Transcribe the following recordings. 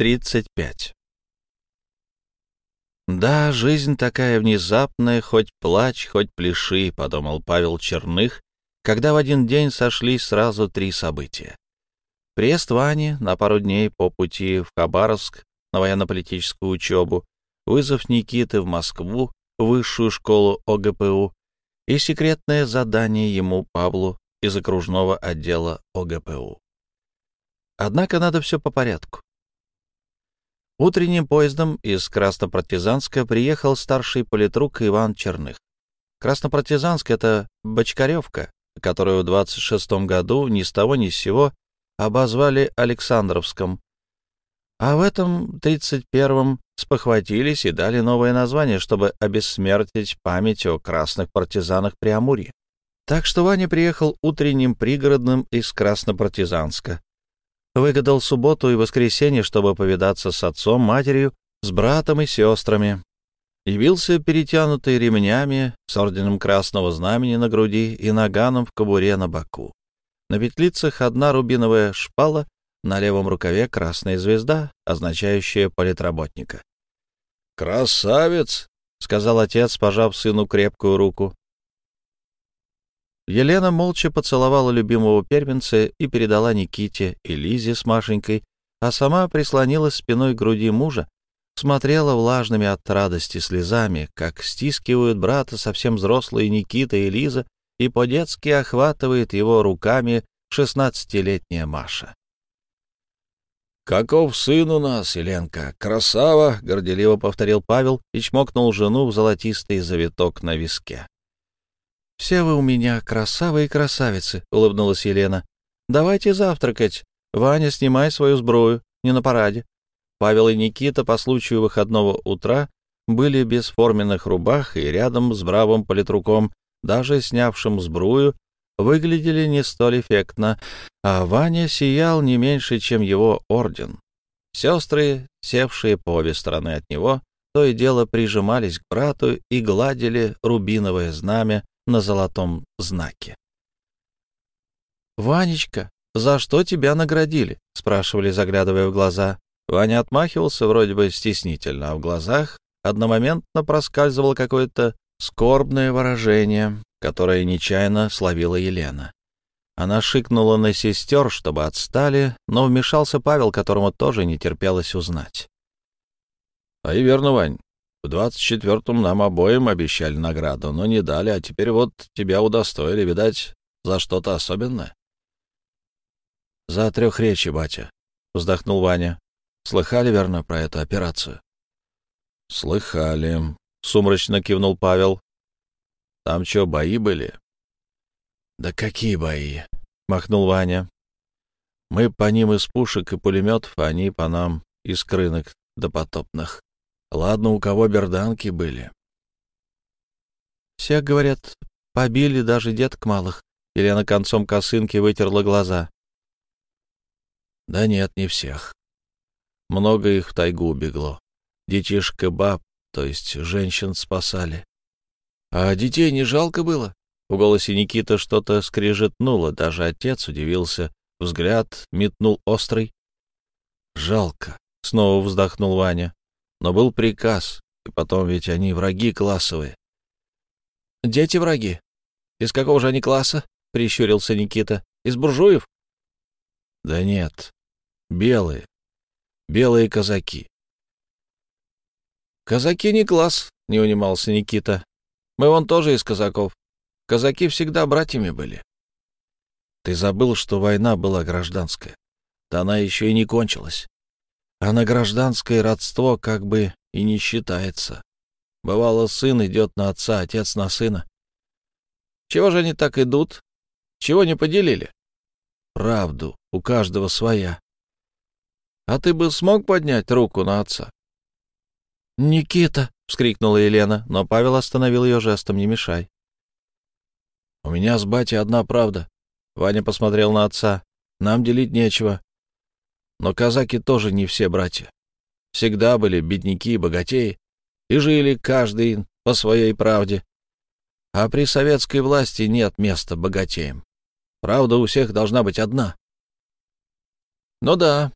35. «Да, жизнь такая внезапная, хоть плачь, хоть пляши», — подумал Павел Черных, когда в один день сошлись сразу три события. Приезд Вани на пару дней по пути в Хабаровск на военно-политическую учебу, вызов Никиты в Москву, высшую школу ОГПУ и секретное задание ему, Павлу, из окружного отдела ОГПУ. Однако надо все по порядку. Утренним поездом из Краснопартизанска приехал старший политрук Иван Черных. Краснопартизанск — это Бочкаревка, которую в 26 году ни с того ни с сего обозвали Александровском, а в этом 31-м спохватились и дали новое название, чтобы обессмертить память о красных партизанах Преамурья. Так что Ваня приехал утренним пригородным из Краснопартизанска, Выгадал субботу и воскресенье, чтобы повидаться с отцом, матерью, с братом и сестрами. Явился перетянутый ремнями, с орденом Красного Знамени на груди и наганом в кобуре на боку. На петлицах одна рубиновая шпала, на левом рукаве красная звезда, означающая политработника. «Красавец!» — сказал отец, пожав сыну крепкую руку. Елена молча поцеловала любимого первенца и передала Никите и Лизе с Машенькой, а сама прислонилась спиной к груди мужа, смотрела влажными от радости слезами, как стискивают брата совсем взрослые Никита и Лиза, и по-детски охватывает его руками шестнадцатилетняя Маша. «Каков сын у нас, Еленка! Красава!» — горделиво повторил Павел и чмокнул жену в золотистый завиток на виске. «Все вы у меня красавы и красавицы», — улыбнулась Елена. «Давайте завтракать. Ваня, снимай свою сбрую, не на параде». Павел и Никита по случаю выходного утра были без форменных рубах и рядом с бравым политруком, даже снявшим сбрую, выглядели не столь эффектно, а Ваня сиял не меньше, чем его орден. Сестры, севшие по обе стороны от него, то и дело прижимались к брату и гладили рубиновое знамя, на золотом знаке. «Ванечка, за что тебя наградили?» — спрашивали, заглядывая в глаза. Ваня отмахивался вроде бы стеснительно, а в глазах одномоментно проскальзывало какое-то скорбное выражение, которое нечаянно словила Елена. Она шикнула на сестер, чтобы отстали, но вмешался Павел, которому тоже не терпелось узнать. — А и верно, Вань, в двадцать четвертом нам обоим обещали награду, но не дали, а теперь вот тебя удостоили, видать, за что-то особенное. — За трех речи, батя, — вздохнул Ваня. — Слыхали, верно, про эту операцию? — Слыхали, — сумрачно кивнул Павел. — Там что, бои были? — Да какие бои? — махнул Ваня. — Мы по ним из пушек и пулеметов, а они по нам из крынок допотопных. Ладно, у кого берданки были. Все, говорят, побили даже деток малых. Елена концом косынки вытерла глаза. Да нет, не всех. Много их в тайгу убегло. Детишек и баб, то есть женщин спасали. А детей не жалко было? В голосе Никита что-то скрежетнуло, даже отец удивился. Взгляд метнул острый. «Жалко», — снова вздохнул Ваня. Но был приказ, и потом ведь они враги классовые. — Дети враги? Из какого же они класса? — прищурился Никита. — Из буржуев? — Да нет, белые. Белые казаки. — Казаки не класс, — не унимался Никита. — Мы вон тоже из казаков. Казаки всегда братьями были. Ты забыл, что война была гражданская. Да она еще и не кончилась а на гражданское родство как бы и не считается. Бывало, сын идет на отца, отец на сына. Чего же они так идут? Чего не поделили? Правду, у каждого своя. А ты бы смог поднять руку на отца? «Никита!» — вскрикнула Елена, но Павел остановил ее жестом «не мешай». «У меня с батей одна правда». Ваня посмотрел на отца. «Нам делить нечего. Но казаки тоже не все братья. Всегда были бедняки и богатеи, и жили каждый по своей правде. А при советской власти нет места богатеям. Правда у всех должна быть одна. Ну да,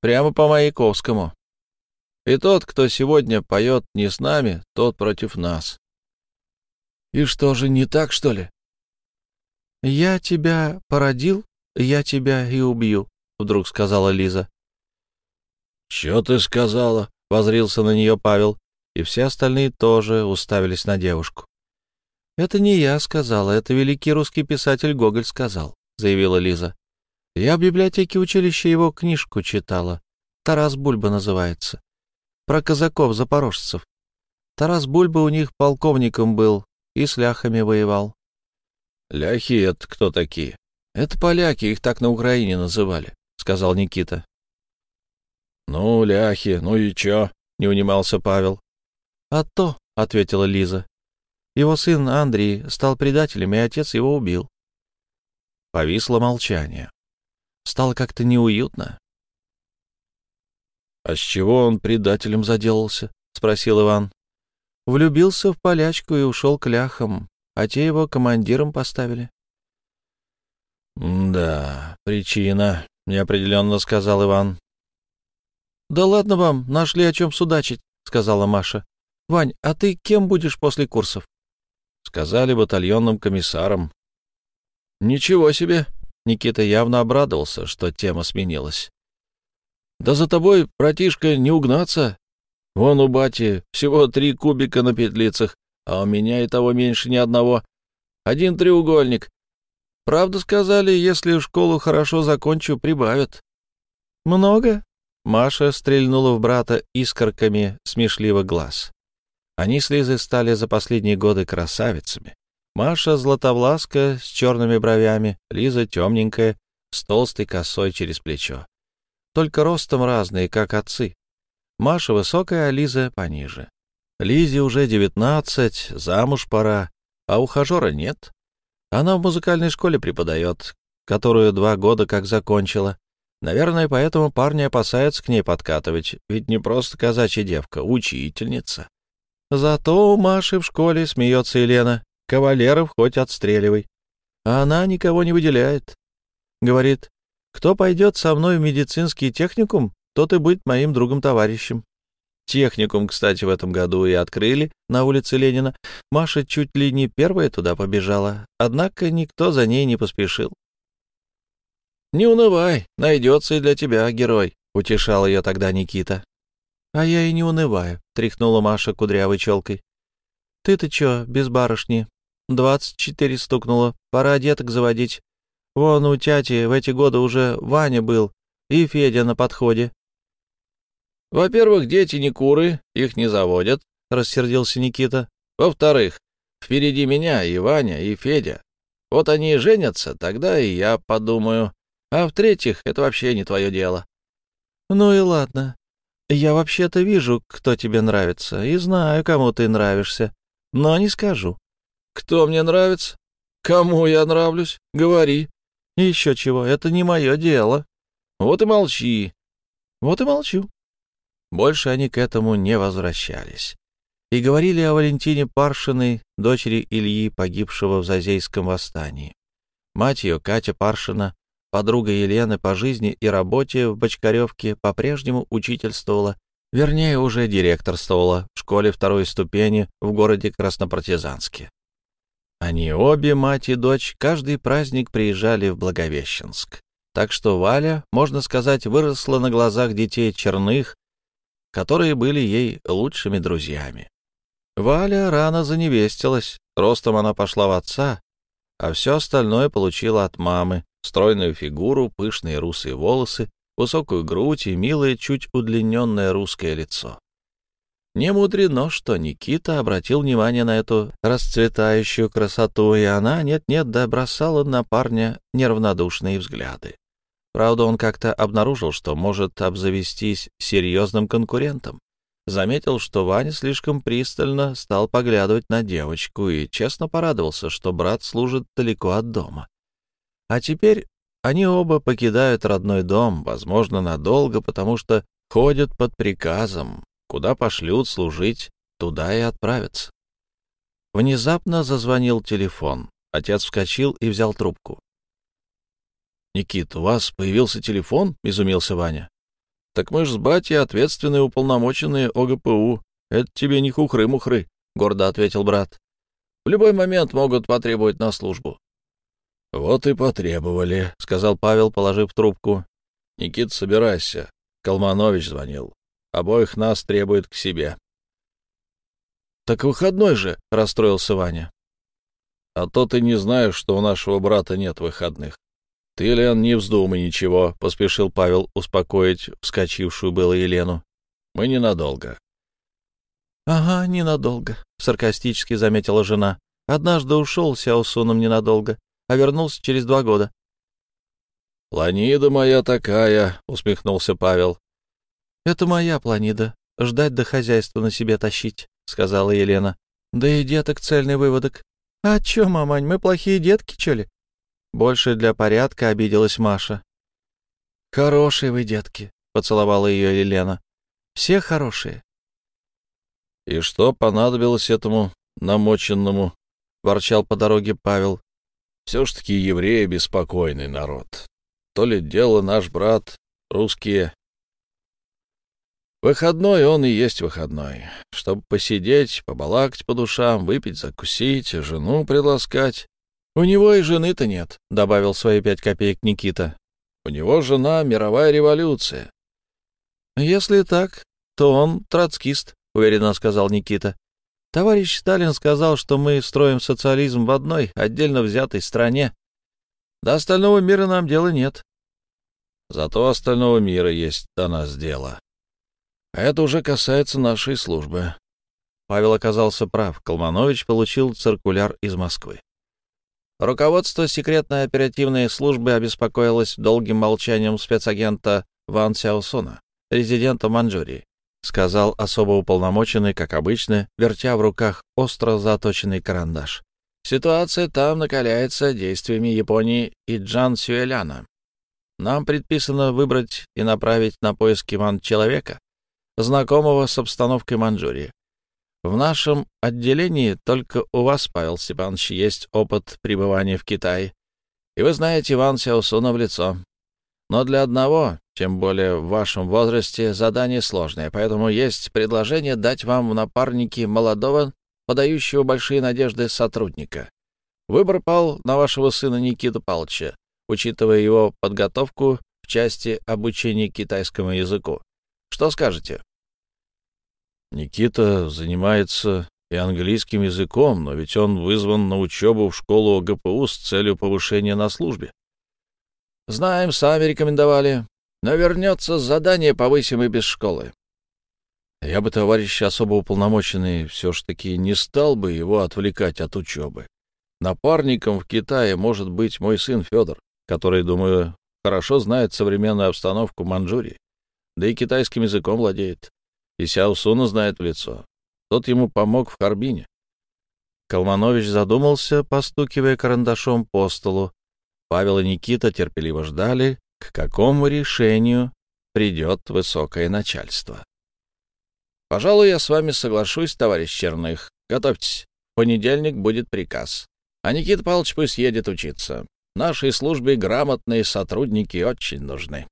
Прямо по Маяковскому. И тот, кто сегодня поет не с нами, тот против нас. И что же, не так, что ли? «Я тебя породил, я тебя и убью», — вдруг сказала Лиза. «Чё ты сказала?» — возрился на нее Павел, и все остальные тоже уставились на девушку. «Это не я сказала, это великий русский писатель Гоголь сказал», — заявила Лиза. «Я в библиотеке училища его книжку читала. Тарас Бульба называется. Про казаков-запорожцев. Тарас Бульба у них полковником был и с ляхами воевал. «Ляхи — это кто такие?» «Это поляки, их так на Украине называли», — сказал Никита. «Ну, ляхи, ну и чё?» — не унимался Павел. «А то», — ответила Лиза. «Его сын Андрей стал предателем, и отец его убил». Повисло молчание. Стало как-то неуютно. «А с чего он предателем заделался?» — спросил Иван. «Влюбился в полячку и ушел к ляхам а те его командиром поставили. — Да, причина, — неопределенно сказал Иван. — Да ладно вам, нашли о чем судачить, — сказала Маша. — Вань, а ты кем будешь после курсов? — Сказали батальонным комиссаром. — Ничего себе! Никита явно обрадовался, что тема сменилась. — Да за тобой, братишка, не угнаться. Вон у бати всего три кубика на петлицах, а у меня и того меньше ни одного. Один треугольник. Правда сказали, если школу хорошо закончу, прибавят. Много? Маша стрельнула в брата искорками смешливо глаз. Они с Лизой стали за последние годы красавицами. Маша златовласка с черными бровями, Лиза темненькая, с толстой косой через плечо. Только ростом разные, как отцы. Маша высокая, а Лиза пониже. Лизе уже девятнадцать, замуж пора, а ухажера нет. Она в музыкальной школе преподает, которую два года как закончила. Наверное, поэтому парни опасаются к ней подкатывать, ведь не просто казачья девка, учительница. Зато у Маши в школе смеется Елена. Кавалеров хоть отстреливай. А она никого не выделяет. Говорит, кто пойдет со мной в медицинский техникум, тот и будет моим другом-товарищем. Техникум, кстати, в этом году и открыли на улице Ленина. Маша чуть ли не первая туда побежала, однако никто за ней не поспешил. «Не унывай, найдется и для тебя герой», — утешал ее тогда Никита. «А я и не унываю», — тряхнула Маша кудрявой челкой. «Ты-то чё, без барышни? Двадцать четыре стукнуло, пора деток заводить. Вон у тяти в эти годы уже Ваня был, и Федя на подходе. Во-первых, дети не куры, их не заводят, — рассердился Никита. Во-вторых, впереди меня и Ваня, и Федя. Вот они и женятся, тогда и я подумаю. А в-третьих, это вообще не твое дело. Ну и ладно. Я вообще-то вижу, кто тебе нравится, и знаю, кому ты нравишься, но не скажу. Кто мне нравится? Кому я нравлюсь? Говори. Еще чего, это не мое дело. Вот и молчи. Вот и молчу. Больше они к этому не возвращались. И говорили о Валентине Паршиной, дочери Ильи, погибшего в Зазейском восстании. Мать ее, Катя Паршина, подруга Елены по жизни и работе в Бочкаревке, по-прежнему учительствовала, вернее, уже директорствовала в школе второй ступени в городе Краснопартизанске. Они обе, мать и дочь, каждый праздник приезжали в Благовещенск. Так что Валя, можно сказать, выросла на глазах детей Черных, которые были ей лучшими друзьями. Валя рано заневестилась, ростом она пошла в отца, а все остальное получила от мамы, стройную фигуру, пышные русые волосы, высокую грудь и милое, чуть удлиненное русское лицо. Не мудрено, что Никита обратил внимание на эту расцветающую красоту, и она нет-нет да бросала на парня неравнодушные взгляды. Правда, он как-то обнаружил, что может обзавестись серьезным конкурентом. Заметил, что Ваня слишком пристально стал поглядывать на девочку и честно порадовался, что брат служит далеко от дома. А теперь они оба покидают родной дом, возможно, надолго, потому что ходят под приказом, куда пошлют служить, туда и отправятся. Внезапно зазвонил телефон. Отец вскочил и взял трубку. «Никит, у вас появился телефон?» — изумился Ваня. Так мы ж с батей ответственные уполномоченные ОГПУ. Это тебе не хухры-мухры, — гордо ответил брат. В любой момент могут потребовать на службу. — Вот и потребовали, — сказал Павел, положив трубку. — Никит, собирайся. Колманович звонил. Обоих нас требует к себе. — Так выходной же, — расстроился Ваня. — А то ты не знаешь, что у нашего брата нет выходных. — Ты, Лен, не вздумай ничего, — поспешил Павел успокоить вскочившую было Елену. — Мы ненадолго. — Ага, ненадолго, — саркастически заметила жена. Однажды ушел Сяосуном ненадолго, а вернулся через два года. — Планида моя такая, — усмехнулся Павел. — Это моя планида. Ждать до хозяйства на себе тащить, — сказала Елена. — Да и деток цельный выводок. — А чё, мамань, мы плохие детки, чё ли? Больше для порядка обиделась Маша. — Хорошие вы, детки, — поцеловала ее Елена. — Все хорошие. — И что понадобилось этому намоченному? — ворчал по дороге Павел. — Все ж таки евреи беспокойный народ. То ли дело наш брат, русские, Выходной он и есть выходной. Чтобы посидеть, побалакать по душам, выпить, закусить, жену приласкать. У него и жены-то нет, — добавил свои пять копеек Никита. У него жена — мировая революция. Если так, то он троцкист, — уверенно сказал Никита. Товарищ Сталин сказал, что мы строим социализм в одной, отдельно взятой стране. До остального мира нам дела нет. Зато остального мира есть до нас дело. Это уже касается нашей службы. Павел оказался прав. Колманович получил циркуляр из Москвы. Руководство секретной оперативной службы обеспокоилось долгим молчанием спецагента Ван Сяосуна, резидента Манчжурии, сказал особо уполномоченный, как обычно, вертя в руках остро заточенный карандаш. Ситуация там накаляется действиями Японии и Джан Сюэляна. Нам предписано выбрать и направить на поиски ван-человека, знакомого с обстановкой Манчжурии. В нашем отделении только у вас, Павел Степанович, есть опыт пребывания в Китае, и вы знаете Иван Сяосуна в лицо. Но для одного, тем более в вашем возрасте, задание сложное, поэтому есть предложение дать вам в напарники молодого, подающего большие надежды сотрудника. Выбор пал на вашего сына Никиту Павловича, учитывая его подготовку в части обучения китайскому языку. Что скажете? Никита занимается и английским языком, но ведь он вызван на учебу в школу ОГПУ с целью повышения на службе. Знаем, сами рекомендовали. Но вернется с задания, повысим и без школы. Я бы, товарищ особо уполномоченный, все ж таки не стал бы его отвлекать от учебы. Напарником в Китае может быть мой сын Федор, который, думаю, хорошо знает современную обстановку Манчжурии, да и китайским языком владеет и Сяосуна знает в лицо. Тот ему помог в Харбине. Калманович задумался, постукивая карандашом по столу. Павел и Никита терпеливо ждали, к какому решению придет высокое начальство. «Пожалуй, я с вами соглашусь, товарищ Черных. Готовьтесь. В понедельник будет приказ. А Никита Павлович пусть едет учиться. Нашей службе грамотные сотрудники очень нужны».